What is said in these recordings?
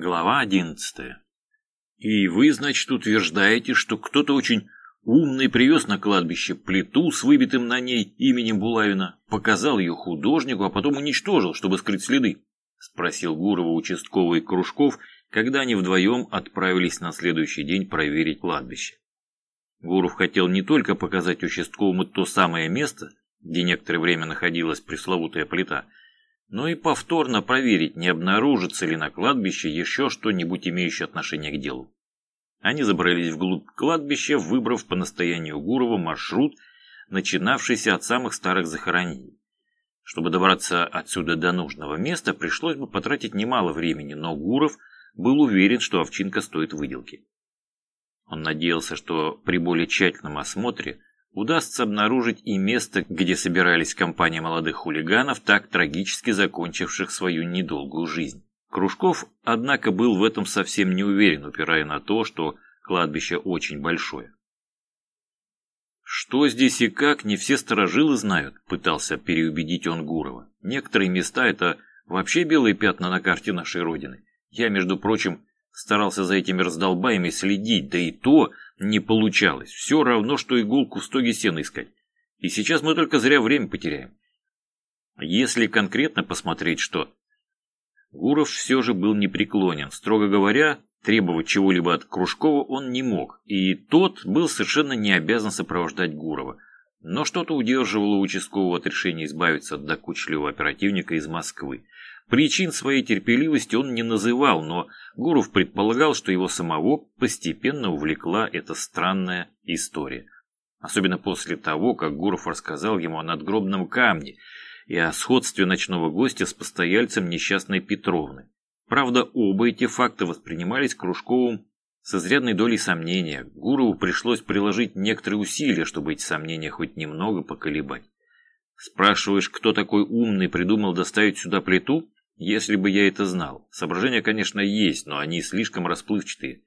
Глава одиннадцатая. И вы, значит, утверждаете, что кто-то очень умный привез на кладбище плиту с выбитым на ней именем Булавина, показал ее художнику, а потом уничтожил, чтобы скрыть следы? Спросил Гурова участковый Кружков, когда они вдвоем отправились на следующий день проверить кладбище. Гуров хотел не только показать участковому то самое место, где некоторое время находилась пресловутая плита, но и повторно проверить, не обнаружится ли на кладбище еще что-нибудь имеющее отношение к делу. Они забрались вглубь кладбища, выбрав по настоянию Гурова маршрут, начинавшийся от самых старых захоронений. Чтобы добраться отсюда до нужного места, пришлось бы потратить немало времени, но Гуров был уверен, что овчинка стоит выделки. Он надеялся, что при более тщательном осмотре удастся обнаружить и место, где собирались компания молодых хулиганов, так трагически закончивших свою недолгую жизнь. Кружков, однако, был в этом совсем не уверен, упирая на то, что кладбище очень большое. «Что здесь и как, не все сторожилы знают», – пытался переубедить он Гурова. «Некоторые места – это вообще белые пятна на карте нашей Родины. Я, между прочим, старался за этими раздолбаями следить, да и то не получалось. Все равно, что иголку в стоге сена искать. И сейчас мы только зря время потеряем. Если конкретно посмотреть, что... Гуров все же был непреклонен. Строго говоря, требовать чего-либо от Кружкова он не мог, и тот был совершенно не обязан сопровождать Гурова. Но что-то удерживало участкового от решения избавиться от докучливого оперативника из Москвы. Причин своей терпеливости он не называл, но Гуров предполагал, что его самого постепенно увлекла эта странная история. Особенно после того, как Гуров рассказал ему о надгробном камне и о сходстве ночного гостя с постояльцем несчастной Петровны. Правда, оба эти факта воспринимались Кружковым с изрядной долей сомнения. Гурову пришлось приложить некоторые усилия, чтобы эти сомнения хоть немного поколебать. Спрашиваешь, кто такой умный придумал доставить сюда плиту? Если бы я это знал. Соображения, конечно, есть, но они слишком расплывчатые.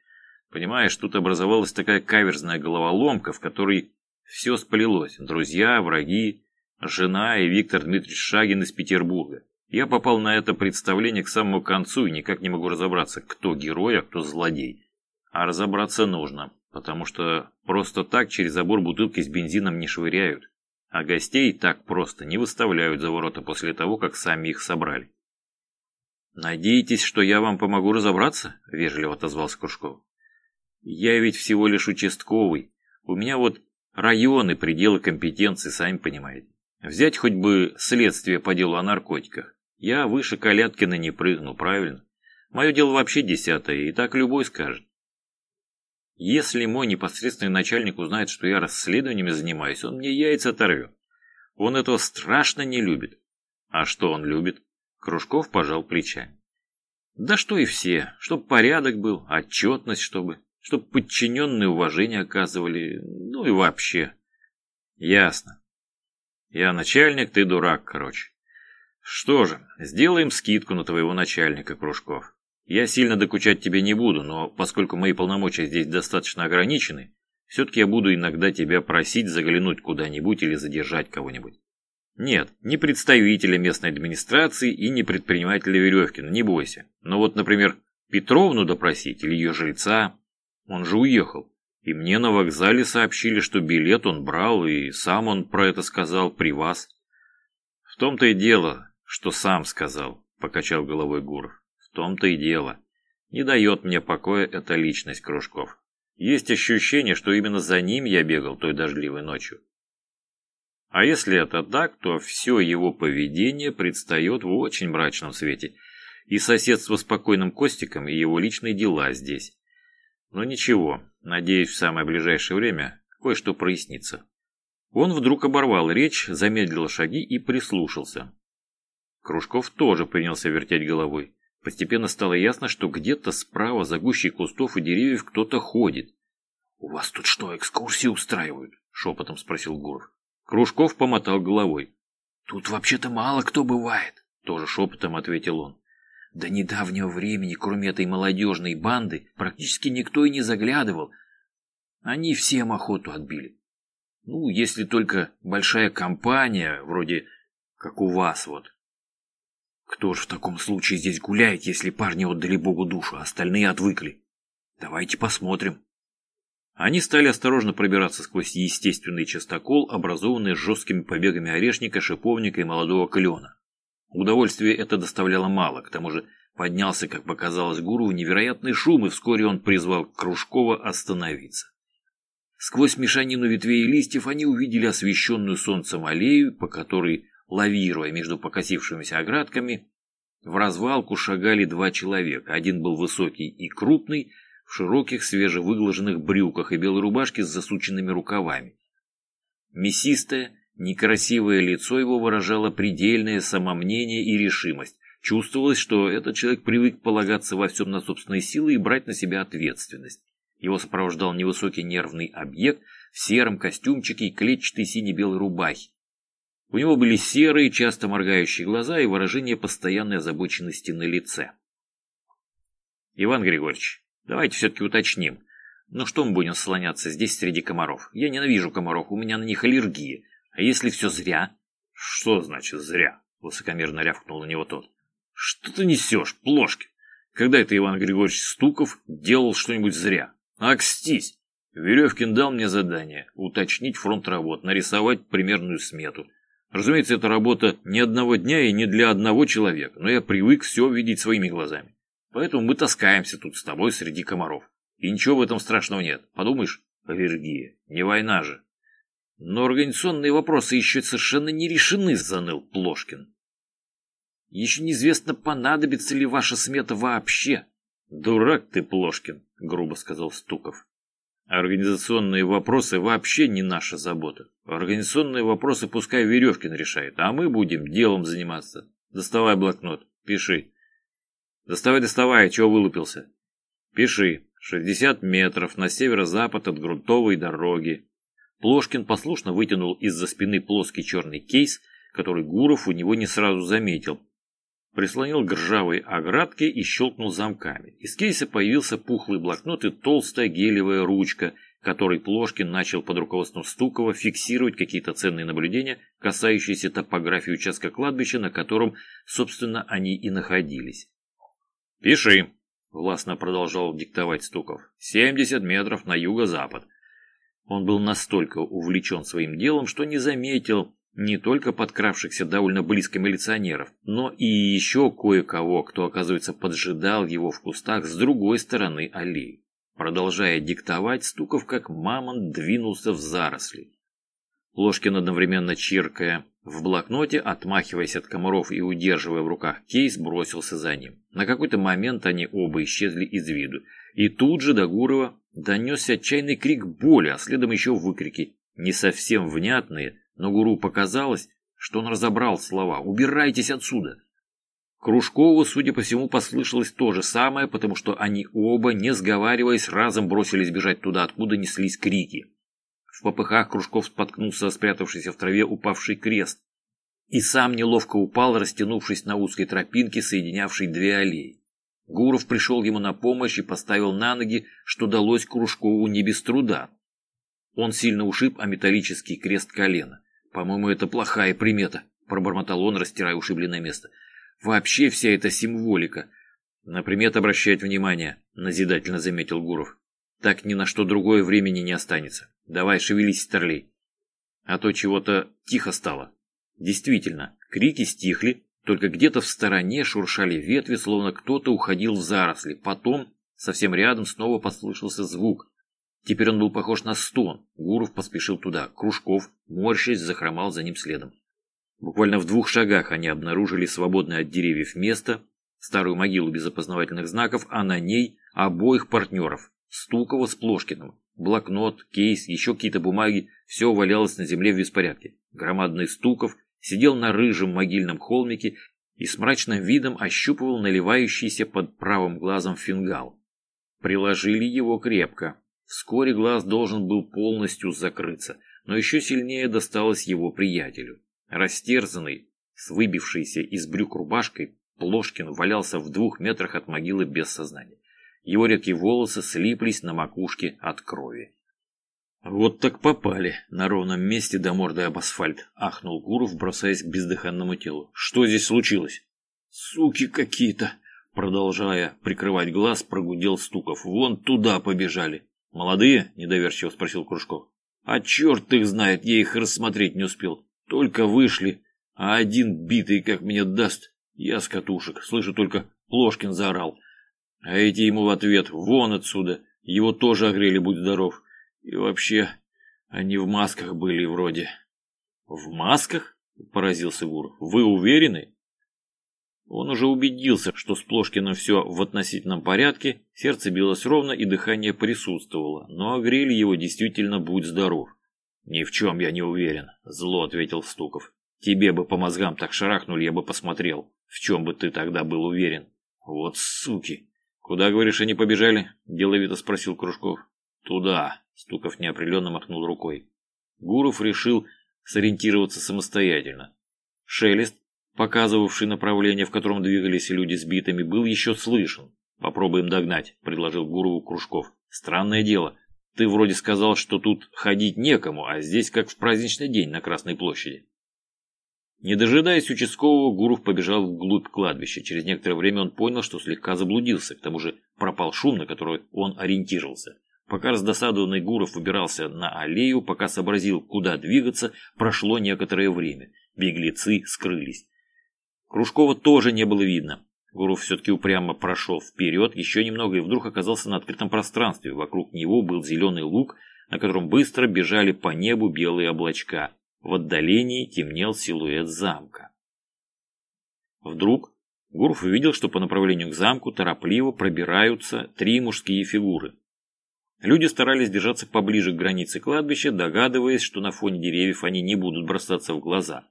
Понимаешь, тут образовалась такая каверзная головоломка, в которой все сплелось. Друзья, враги, жена и Виктор Дмитриевич Шагин из Петербурга. Я попал на это представление к самому концу и никак не могу разобраться, кто герой, а кто злодей. А разобраться нужно, потому что просто так через забор бутылки с бензином не швыряют. А гостей так просто не выставляют за ворота после того, как сами их собрали. «Надеетесь, что я вам помогу разобраться?» – вежливо отозвался Кружков. «Я ведь всего лишь участковый. У меня вот районы, пределы компетенции, сами понимаете. Взять хоть бы следствие по делу о наркотиках. Я выше Каляткина не прыгну, правильно? Мое дело вообще десятое, и так любой скажет. Если мой непосредственный начальник узнает, что я расследованиями занимаюсь, он мне яйца оторвет. Он этого страшно не любит. А что он любит? Кружков пожал плечами. Да что и все, чтоб порядок был, отчетность чтобы, чтоб подчиненные уважение оказывали, ну и вообще. Ясно. Я начальник, ты дурак, короче. Что же, сделаем скидку на твоего начальника, Кружков. Я сильно докучать тебе не буду, но поскольку мои полномочия здесь достаточно ограничены, все-таки я буду иногда тебя просить заглянуть куда-нибудь или задержать кого-нибудь. Нет, не представителя местной администрации и не предпринимателя Веревкина, не бойся. Но вот, например, Петровну допросить или ее жильца, он же уехал. И мне на вокзале сообщили, что билет он брал, и сам он про это сказал при вас. В том-то и дело, что сам сказал, покачал головой Гуров. В том-то и дело. Не дает мне покоя эта личность Кружков. Есть ощущение, что именно за ним я бегал той дождливой ночью. А если это так, то все его поведение предстает в очень мрачном свете. И соседство с покойным Костиком, и его личные дела здесь. Но ничего, надеюсь, в самое ближайшее время кое-что прояснится. Он вдруг оборвал речь, замедлил шаги и прислушался. Кружков тоже принялся вертеть головой. Постепенно стало ясно, что где-то справа за гущей кустов и деревьев кто-то ходит. «У вас тут что, экскурсии устраивают?» – шепотом спросил Гуров. Кружков помотал головой. «Тут вообще-то мало кто бывает», — тоже шепотом ответил он. До недавнего времени, кроме этой молодежной банды, практически никто и не заглядывал. Они всем охоту отбили. Ну, если только большая компания, вроде как у вас вот. Кто же в таком случае здесь гуляет, если парни отдали Богу душу, а остальные отвыкли? Давайте посмотрим. Они стали осторожно пробираться сквозь естественный частокол, образованный жесткими побегами орешника, шиповника и молодого клена. Удовольствие это доставляло мало, к тому же поднялся, как показалось гуру, невероятный шум, и вскоре он призвал Кружкова остановиться. Сквозь мешанину ветвей и листьев они увидели освещенную солнцем аллею, по которой Лавируя между покосившимися оградками, в развалку шагали два человека. Один был высокий и крупный, в широких свежевыглаженных брюках и белой рубашке с засученными рукавами. Мясистое, некрасивое лицо его выражало предельное самомнение и решимость. Чувствовалось, что этот человек привык полагаться во всем на собственные силы и брать на себя ответственность. Его сопровождал невысокий нервный объект в сером костюмчике и клетчатой сине-белой рубахе. У него были серые, часто моргающие глаза и выражение постоянной озабоченности на лице. «Иван Григорьевич, давайте все-таки уточним. Ну что мы будем слоняться здесь среди комаров? Я ненавижу комаров, у меня на них аллергия. А если все зря?» «Что значит зря?» – высокомерно рявкнул на него тот. «Что ты несешь, плошки? Когда это Иван Григорьевич Стуков делал что-нибудь зря? Акстись!» Веревкин дал мне задание – уточнить фронт работ, нарисовать примерную смету – Разумеется, это работа не одного дня и не для одного человека, но я привык все видеть своими глазами. Поэтому мы таскаемся тут с тобой среди комаров. И ничего в этом страшного нет. Подумаешь, аллергия, не война же. Но организационные вопросы еще совершенно не решены, заныл Плошкин. Еще неизвестно, понадобится ли ваша смета вообще. Дурак ты, Плошкин, грубо сказал Стуков. Организационные вопросы вообще не наша забота. Организационные вопросы пускай Веревкин решает, а мы будем делом заниматься. Доставай блокнот, пиши. Доставай, доставай, чего вылупился? Пиши. 60 метров на северо-запад от грунтовой дороги. Плошкин послушно вытянул из-за спины плоский черный кейс, который Гуров у него не сразу заметил, прислонил к ржавой оградке и щелкнул замками. Из кейса появился пухлый блокнот и толстая гелевая ручка, которой Плошкин начал под руководством Стукова фиксировать какие-то ценные наблюдения, касающиеся топографии участка кладбища, на котором, собственно, они и находились. «Пиши», — властно продолжал диктовать Стуков, — «70 метров на юго-запад». Он был настолько увлечен своим делом, что не заметил, не только подкравшихся довольно близко милиционеров, но и еще кое-кого, кто, оказывается, поджидал его в кустах с другой стороны аллеи. Продолжая диктовать, Стуков как мамонт двинулся в заросли. Ложкин одновременно чиркая в блокноте, отмахиваясь от комаров и удерживая в руках кейс, бросился за ним. На какой-то момент они оба исчезли из виду, и тут же до Гурова донесся отчаянный крик боли, а следом еще выкрики, не совсем внятные, но гуру показалось, что он разобрал слова «Убирайтесь отсюда!». Кружкову, судя по всему, послышалось то же самое, потому что они оба, не сговариваясь, разом бросились бежать туда, откуда неслись крики. В попыхах Кружков споткнулся спрятавшийся в траве упавший крест и сам неловко упал, растянувшись на узкой тропинке, соединявшей две аллеи. Гуров пришел ему на помощь и поставил на ноги, что далось Кружкову не без труда. Он сильно ушиб о металлический крест колена. «По-моему, это плохая примета», – пробормотал он, растирая ушибленное место. «Вообще вся эта символика». «На примет обращать внимание», – назидательно заметил Гуров. «Так ни на что другое времени не останется. Давай, шевелись, старлей». А то чего-то тихо стало. Действительно, крики стихли, только где-то в стороне шуршали ветви, словно кто-то уходил в заросли. Потом, совсем рядом, снова послышался звук. Теперь он был похож на стон. Гуров поспешил туда. Кружков, морщась, захромал за ним следом. Буквально в двух шагах они обнаружили свободное от деревьев место, старую могилу без опознавательных знаков, а на ней обоих партнеров. Стукова с Плошкиным. Блокнот, кейс, еще какие-то бумаги. Все валялось на земле в беспорядке. Громадный Стуков сидел на рыжем могильном холмике и с мрачным видом ощупывал наливающийся под правым глазом фингал. Приложили его крепко. Вскоре глаз должен был полностью закрыться, но еще сильнее досталось его приятелю. Растерзанный, с выбившейся из брюк рубашкой, Плошкин валялся в двух метрах от могилы без сознания. Его редкие волосы слиплись на макушке от крови. «Вот так попали на ровном месте до морды об асфальт», — ахнул Гуров, бросаясь к бездыханному телу. «Что здесь случилось?» Суки какие-то! Продолжая прикрывать глаз, прогудел Стуков. Вон туда побежали. Молодые? Недоверчиво спросил Кружков. А черт их знает, я их рассмотреть не успел. Только вышли, а один битый как меня даст. Я с катушек, слышу только Плошкин заорал. А эти ему в ответ «Вон отсюда!» Его тоже огрели, будь здоров. И вообще, они в масках были вроде. «В масках?» – поразился Гуров. «Вы уверены?» Он уже убедился, что с Плошкиным все в относительном порядке, сердце билось ровно и дыхание присутствовало, но огрели его действительно «будь здоров». «Ни в чем я не уверен», – зло ответил Стуков. «Тебе бы по мозгам так шарахнули, я бы посмотрел. В чем бы ты тогда был уверен?» «Вот суки!» «Куда, говоришь, они побежали?» – деловито спросил Кружков. «Туда», – Стуков неопределенно махнул рукой. Гуров решил сориентироваться самостоятельно. Шелест, показывавший направление, в котором двигались люди с битами, был еще слышен. «Попробуем догнать», – предложил Гурову Кружков. «Странное дело. Ты вроде сказал, что тут ходить некому, а здесь как в праздничный день на Красной площади». Не дожидаясь участкового, Гуров побежал вглубь кладбища. Через некоторое время он понял, что слегка заблудился, к тому же пропал шум, на который он ориентировался. Пока раздосадованный Гуров выбирался на аллею, пока сообразил, куда двигаться, прошло некоторое время. Беглецы скрылись. Кружкова тоже не было видно. Гуров все-таки упрямо прошел вперед, еще немного, и вдруг оказался на открытом пространстве. Вокруг него был зеленый луг, на котором быстро бежали по небу белые облачка. В отдалении темнел силуэт замка. Вдруг Гуров увидел, что по направлению к замку торопливо пробираются три мужские фигуры. Люди старались держаться поближе к границе кладбища, догадываясь, что на фоне деревьев они не будут бросаться в глаза.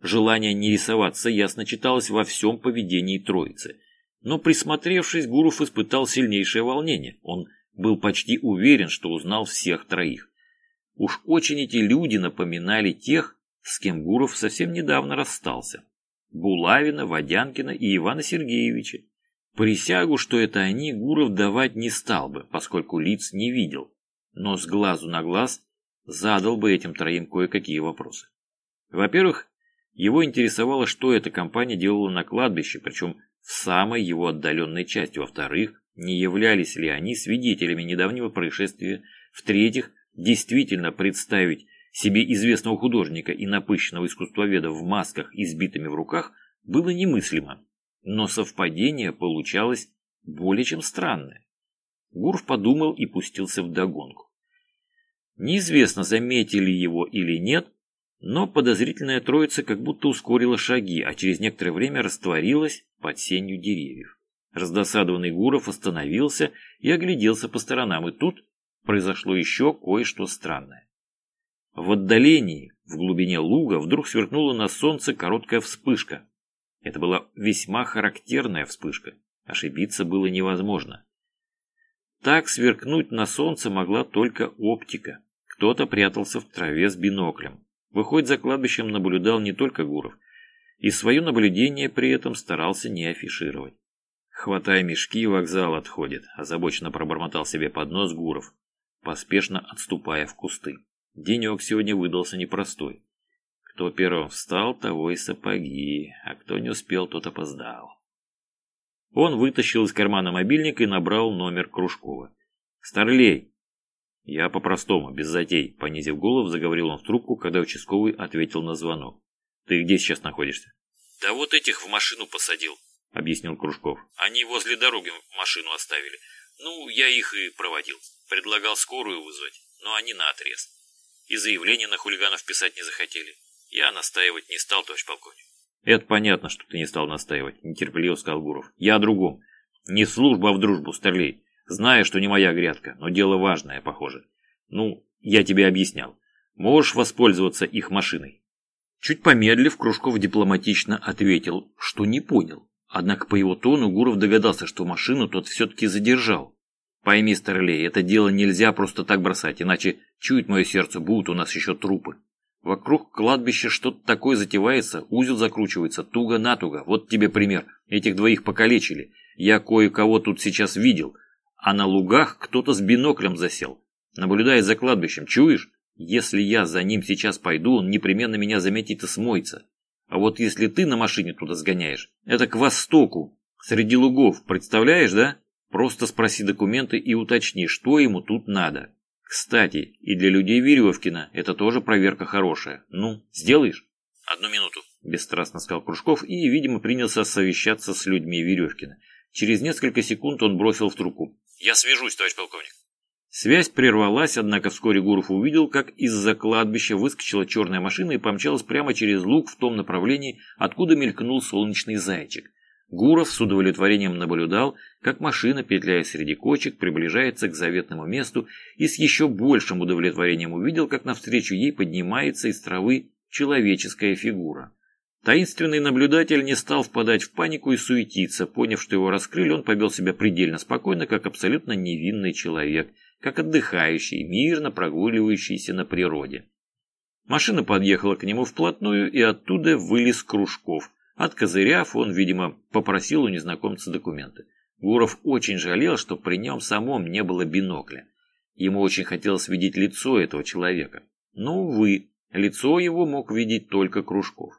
Желание не рисоваться ясно читалось во всем поведении троицы. Но присмотревшись, Гуров испытал сильнейшее волнение. Он был почти уверен, что узнал всех троих. Уж очень эти люди напоминали тех, с кем Гуров совсем недавно расстался. Булавина, Водянкина и Ивана Сергеевича. Присягу, что это они, Гуров давать не стал бы, поскольку лиц не видел, но с глазу на глаз задал бы этим троим кое-какие вопросы. Во-первых, его интересовало, что эта компания делала на кладбище, причем в самой его отдаленной части. Во-вторых, не являлись ли они свидетелями недавнего происшествия. В-третьих, действительно представить себе известного художника и напыщенного искусствоведа в масках и сбитыми в руках было немыслимо, но совпадение получалось более чем странное. Гуров подумал и пустился в догонку. Неизвестно, заметили его или нет, но подозрительная троица как будто ускорила шаги, а через некоторое время растворилась под сенью деревьев. Раздосадованный Гуров остановился и огляделся по сторонам, и тут произошло еще кое-что странное. В отдалении, в глубине луга, вдруг сверкнула на солнце короткая вспышка. Это была весьма характерная вспышка. Ошибиться было невозможно. Так сверкнуть на солнце могла только оптика. Кто-то прятался в траве с биноклем. Выходит, за кладбищем наблюдал не только Гуров. И свое наблюдение при этом старался не афишировать. «Хватай мешки, вокзал отходит», – озабоченно пробормотал себе под нос Гуров поспешно отступая в кусты. Денек сегодня выдался непростой. Кто первым встал, того и сапоги, а кто не успел, тот опоздал. Он вытащил из кармана мобильник и набрал номер Кружкова. «Старлей!» «Я по-простому, без затей», — понизив голову, заговорил он в трубку, когда участковый ответил на звонок. «Ты где сейчас находишься?» «Да вот этих в машину посадил», — объяснил Кружков. «Они возле дороги машину оставили. Ну, я их и проводил». Предлагал скорую вызвать, но они наотрез. И заявление на хулиганов писать не захотели. Я настаивать не стал, товарищ полковник. Это понятно, что ты не стал настаивать, нетерпеливо сказал Гуров. Я о другом. Не в службу, а в дружбу, старлей. Знаю, что не моя грядка, но дело важное, похоже. Ну, я тебе объяснял. Можешь воспользоваться их машиной. Чуть помедлив, Кружков дипломатично ответил, что не понял. Однако по его тону Гуров догадался, что машину тот все-таки задержал. Пойми, Старлей, это дело нельзя просто так бросать, иначе, чует мое сердце, будут у нас еще трупы. Вокруг кладбища что-то такое затевается, узел закручивается, туго-натуго. Вот тебе пример. Этих двоих покалечили. Я кое-кого тут сейчас видел. А на лугах кто-то с биноклем засел. Наблюдает за кладбищем. Чуешь? Если я за ним сейчас пойду, он непременно меня заметит и смоется. А вот если ты на машине туда сгоняешь, это к востоку, среди лугов, представляешь, да? Просто спроси документы и уточни, что ему тут надо. Кстати, и для людей Веревкина это тоже проверка хорошая. Ну, сделаешь? Одну минуту, бесстрастно сказал Кружков и, видимо, принялся совещаться с людьми Веревкина. Через несколько секунд он бросил в трубку. Я свяжусь, товарищ полковник. Связь прервалась, однако вскоре Гуров увидел, как из-за кладбища выскочила черная машина и помчалась прямо через луг в том направлении, откуда мелькнул солнечный зайчик. Гуров с удовлетворением наблюдал, как машина, петляя среди кочек, приближается к заветному месту и с еще большим удовлетворением увидел, как навстречу ей поднимается из травы человеческая фигура. Таинственный наблюдатель не стал впадать в панику и суетиться, поняв, что его раскрыли, он повел себя предельно спокойно, как абсолютно невинный человек – как отдыхающий, мирно прогуливающийся на природе. Машина подъехала к нему вплотную, и оттуда вылез Кружков. Откозыряв, он, видимо, попросил у незнакомца документы. Гуров очень жалел, что при нем самом не было бинокля. Ему очень хотелось видеть лицо этого человека. Но, увы, лицо его мог видеть только Кружков.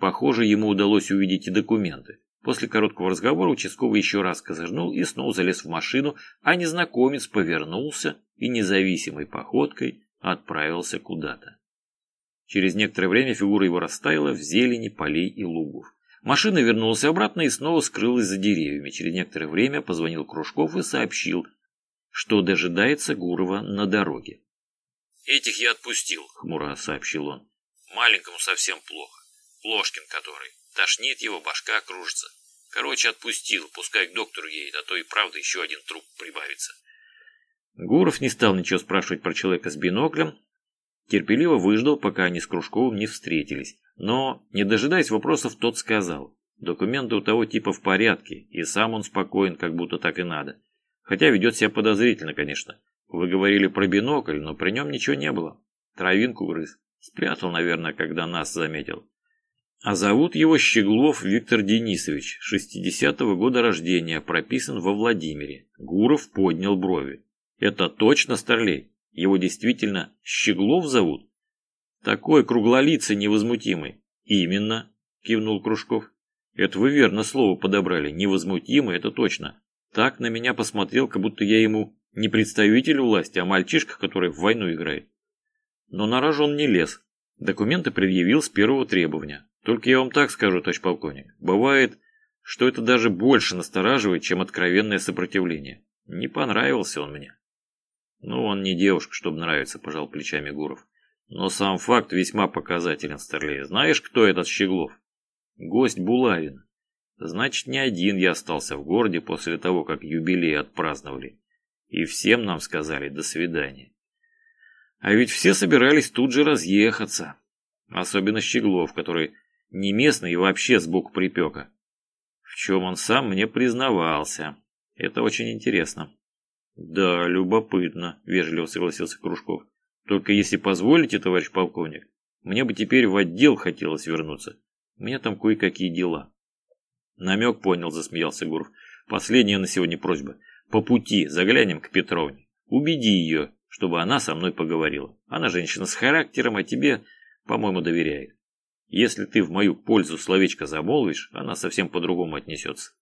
Похоже, ему удалось увидеть и документы. После короткого разговора участковый еще раз козырнул и снова залез в машину, а незнакомец повернулся и независимой походкой отправился куда-то. Через некоторое время фигура его растаяла в зелени полей и лугов. Машина вернулась обратно и снова скрылась за деревьями. Через некоторое время позвонил Кружков и сообщил, что дожидается Гурова на дороге. «Этих я отпустил», — хмуро сообщил он. «Маленькому совсем плохо. Ложкин который. Тошнит его, башка кружится. Короче, отпустил, пускай к доктору едет, а то и правда еще один труп прибавится. Гуров не стал ничего спрашивать про человека с биноклем, терпеливо выждал, пока они с Кружковым не встретились. Но, не дожидаясь вопросов, тот сказал, документы у того типа в порядке, и сам он спокоен, как будто так и надо. Хотя ведет себя подозрительно, конечно. Вы говорили про бинокль, но при нем ничего не было. Травинку грыз. Спрятал, наверное, когда нас заметил. А зовут его Щеглов Виктор Денисович, 60-го года рождения, прописан во Владимире. Гуров поднял брови. Это точно Старлей? Его действительно Щеглов зовут? Такой круглолицый невозмутимый. Именно, кивнул Кружков. Это вы верно слово подобрали. Невозмутимый, это точно. Так на меня посмотрел, как будто я ему не представитель власти, а мальчишка, который в войну играет. Но на рожон не лез. Документы предъявил с первого требования. Только я вам так скажу, товарищ полковник, бывает, что это даже больше настораживает, чем откровенное сопротивление. Не понравился он мне. Ну, он не девушка, чтобы нравиться, пожал плечами Гуров. Но сам факт весьма показателен, Старлей. Знаешь, кто этот Щеглов? Гость Булавин. Значит, не один я остался в городе после того, как юбилей отпраздновали. И всем нам сказали «до свидания». А ведь все собирались тут же разъехаться. Особенно Щеглов, который не местный и вообще сбоку припека. В чем он сам мне признавался. Это очень интересно. Да, любопытно, вежливо согласился Кружков. Только если позволите, товарищ полковник, мне бы теперь в отдел хотелось вернуться. У меня там кое-какие дела. Намек понял, засмеялся Гуров. Последняя на сегодня просьба. По пути заглянем к Петровне. Убеди ее, чтобы она со мной поговорила. Она женщина с характером, а тебе, по-моему, доверяет. Если ты в мою пользу словечко замолвишь, она совсем по-другому отнесется.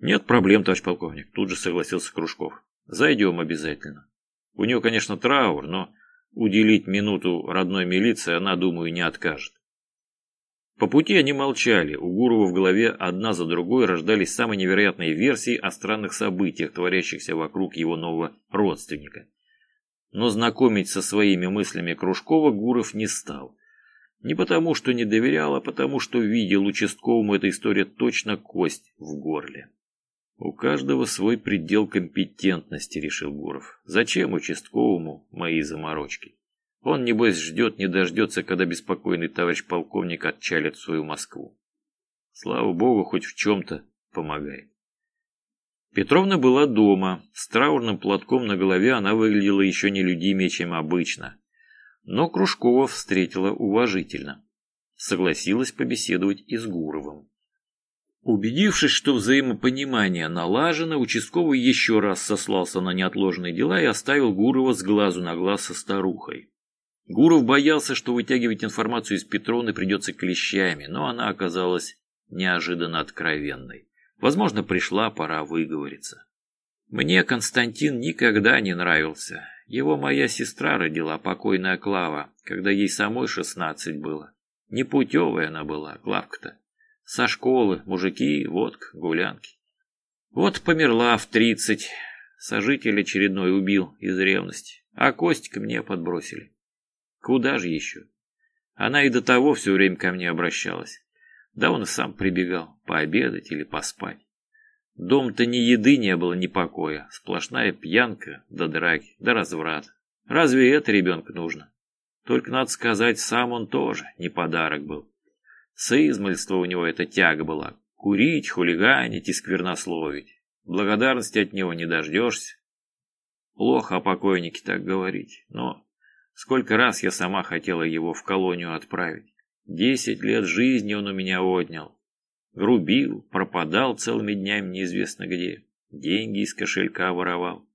Нет проблем, товарищ полковник, тут же согласился Кружков. Зайдем обязательно. У нее, конечно, траур, но уделить минуту родной милиции она, думаю, не откажет. По пути они молчали, у Гурова в голове одна за другой рождались самые невероятные версии о странных событиях, творящихся вокруг его нового родственника. Но знакомить со своими мыслями Кружкова Гуров не стал. Не потому, что не доверял, а потому, что видел участковому эта история точно кость в горле. У каждого свой предел компетентности, решил Гуров. Зачем участковому мои заморочки? Он, небось, ждет, не дождется, когда беспокойный товарищ полковник отчалит свою Москву. Слава богу, хоть в чем-то помогает. Петровна была дома. С траурным платком на голове она выглядела еще нелюдимее, чем обычно но Кружкова встретила уважительно. Согласилась побеседовать и с Гуровым. Убедившись, что взаимопонимание налажено, участковый еще раз сослался на неотложные дела и оставил Гурова с глазу на глаз со старухой. Гуров боялся, что вытягивать информацию из Петровны придется клещами, но она оказалась неожиданно откровенной. Возможно, пришла пора выговориться. Мне Константин никогда не нравился. Его моя сестра родила, покойная Клава, когда ей самой шестнадцать было. Непутевая она была, Клавка-то. Со школы, мужики, водка, гулянки. Вот померла в тридцать. Сожитель очередной убил из ревности, а Костика мне подбросили. Куда же еще? Она и до того все время ко мне обращалась. Да он и сам прибегал, пообедать или поспать. Дом-то ни еды не было, ни покоя. Сплошная пьянка, да драки, да разврат. Разве это ребенку нужно? Только, надо сказать, сам он тоже не подарок был. С измальства у него эта тяга была. Курить, хулиганить и сквернословить. Благодарности от него не дождешься. Плохо о покойнике так говорить, но Сколько раз я сама хотела его в колонию отправить. Десять лет жизни он у меня отнял. Грубил, пропадал целыми днями неизвестно где. Деньги из кошелька воровал.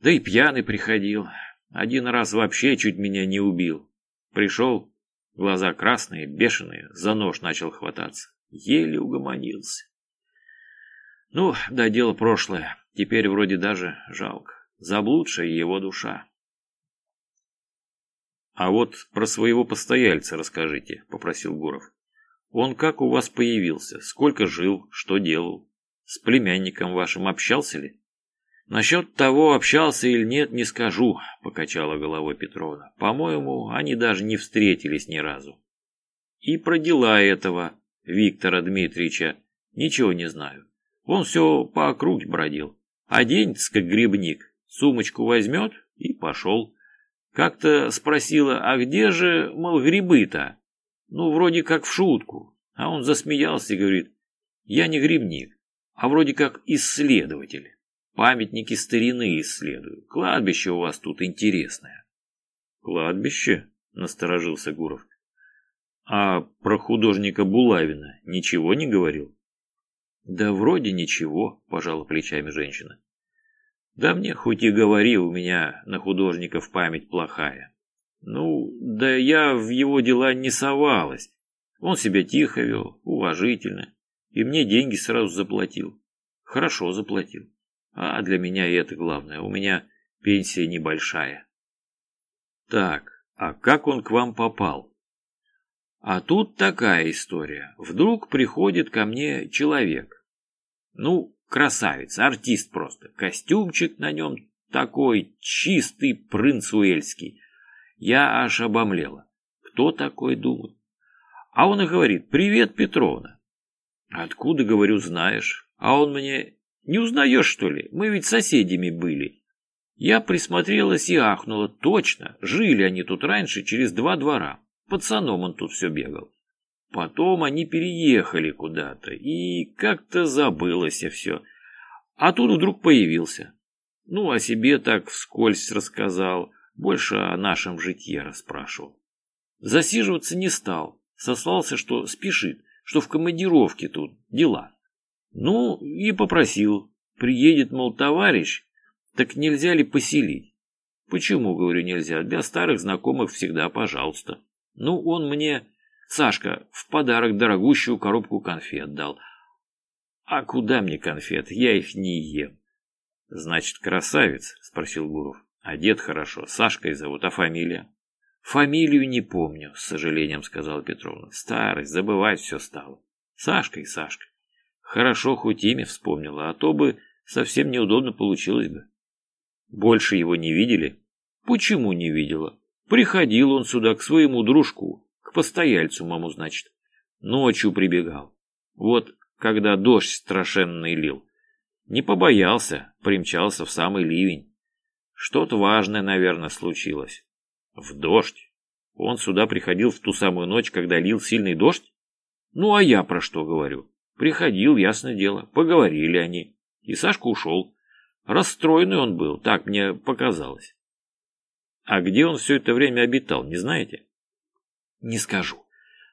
Да и пьяный приходил. Один раз вообще чуть меня не убил. Пришел, глаза красные, бешеные, за нож начал хвататься. Еле угомонился. Ну, да дело прошлое. Теперь вроде даже жалко. Заблудшая его душа. «А вот про своего постояльца расскажите», — попросил Гуров. «Он как у вас появился? Сколько жил? Что делал? С племянником вашим общался ли?» «Насчет того, общался или нет, не скажу», — покачала головой Петровна. «По-моему, они даже не встретились ни разу. И про дела этого Виктора Дмитриевича ничего не знаю. Он все по округе бродил. Оденется, как грибник, сумочку возьмет и пошел. Как-то спросила, а где же, мол, грибы-то? Ну, вроде как в шутку. А он засмеялся и говорит, я не грибник, а вроде как исследователь. Памятники старины исследую. Кладбище у вас тут интересное. Кладбище? Насторожился Гуров. А про художника Булавина ничего не говорил? Да вроде ничего, пожала плечами женщина. Да мне хоть и говори, у меня на художников память плохая. Ну, да я в его дела не совалась. Он себя тихо вел, уважительно, и мне деньги сразу заплатил. Хорошо заплатил. А для меня это главное, у меня пенсия небольшая. Так, а как он к вам попал? А тут такая история. Вдруг приходит ко мне человек. Ну, Красавец, артист просто. Костюмчик на нем такой чистый принц Уэльский. Я аж обомлела. Кто такой, думаю? А он и говорит, привет, Петровна. Откуда, говорю, знаешь? А он мне, не узнаешь, что ли? Мы ведь соседями были. Я присмотрелась и ахнула. Точно, жили они тут раньше через два двора. Пацаном он тут все бегал. Потом они переехали куда-то, и как-то забылось все. А тут вдруг появился. Ну, о себе так вскользь рассказал, больше о нашем житье расспрашивал. Засиживаться не стал, сослался, что спешит, что в командировке тут дела. Ну, и попросил, приедет, мол, товарищ, так нельзя ли поселить? Почему, говорю, нельзя? Для старых знакомых всегда пожалуйста. Ну, он мне Сашка в подарок дорогущую коробку конфет дал. А куда мне конфет? Я их не ем. Значит, красавец? Спросил Гуров. Одет хорошо. Сашкой зовут, а фамилия? Фамилию не помню, с сожалением сказала Петровна. Старость, забывать все стало. Сашкой, Сашкой. Хорошо, хоть имя вспомнила, а то бы совсем неудобно получилось бы. Больше его не видели? Почему не видела? Приходил он сюда к своему дружку. К постояльцу маму, значит. Ночью прибегал. Вот когда дождь страшенный лил. Не побоялся, примчался в самый ливень. Что-то важное, наверное, случилось. В дождь? Он сюда приходил в ту самую ночь, когда лил сильный дождь? Ну, а я про что говорю? Приходил, ясное дело, поговорили они. И Сашка ушел. Расстроенный он был, так мне показалось. А где он все это время обитал, не знаете? Не скажу.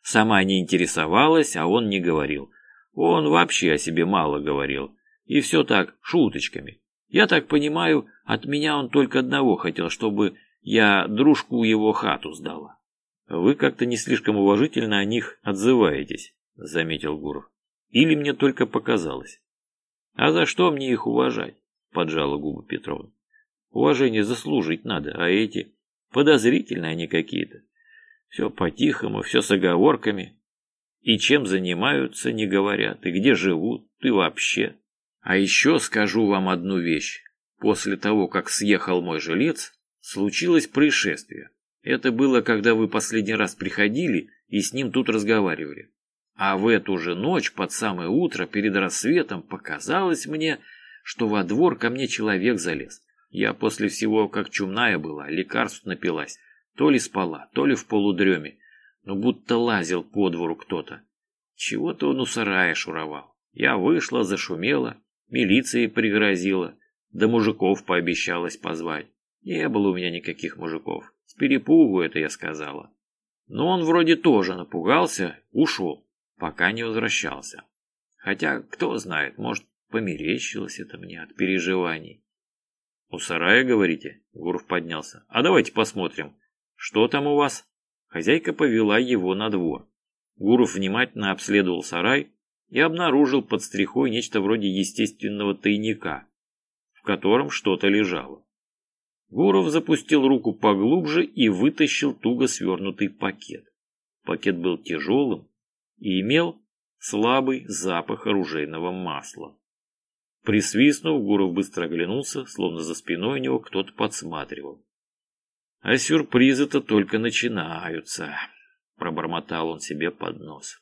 Сама не интересовалась, а он не говорил. Он вообще о себе мало говорил. И все так, шуточками. Я так понимаю, от меня он только одного хотел, чтобы Я дружку его хату сдала. Вы как-то не слишком уважительно о них отзываетесь, заметил Гуров. Или мне только показалось? А за что мне их уважать? Поджала губы Петровна. Уважение заслужить надо, а эти подозрительные они какие-то. Все по-тихому, все с оговорками. И чем занимаются, не говорят, и где живут, и вообще. А еще скажу вам одну вещь. После того, как съехал мой жилец, случилось происшествие. Это было, когда вы последний раз приходили и с ним тут разговаривали. А в эту же ночь, под самое утро, перед рассветом, показалось мне, что во двор ко мне человек залез. Я после всего, как чумная была, лекарств напилась. То ли спала, то ли в полудреме, но будто лазил по двору кто-то. Чего-то он у сарая шуровал. Я вышла, зашумела, милиции пригрозила, да мужиков пообещалась позвать. Не было у меня никаких мужиков. С перепугу это я сказала. Но он вроде тоже напугался, ушел, пока не возвращался. Хотя, кто знает, может, померещилось это мне от переживаний. «У сарая, говорите?» Гуров поднялся. «А давайте посмотрим, что там у вас?» Хозяйка повела его на двор. Гуров внимательно обследовал сарай и обнаружил под стрихой нечто вроде естественного тайника, в котором что-то лежало. Гуров запустил руку поглубже и вытащил туго свернутый пакет. Пакет был тяжелым и имел слабый запах оружейного масла. Присвистнув, Гуров быстро оглянулся, словно за спиной у него кто-то подсматривал. А сюрпризы-то только начинаются, пробормотал он себе под нос.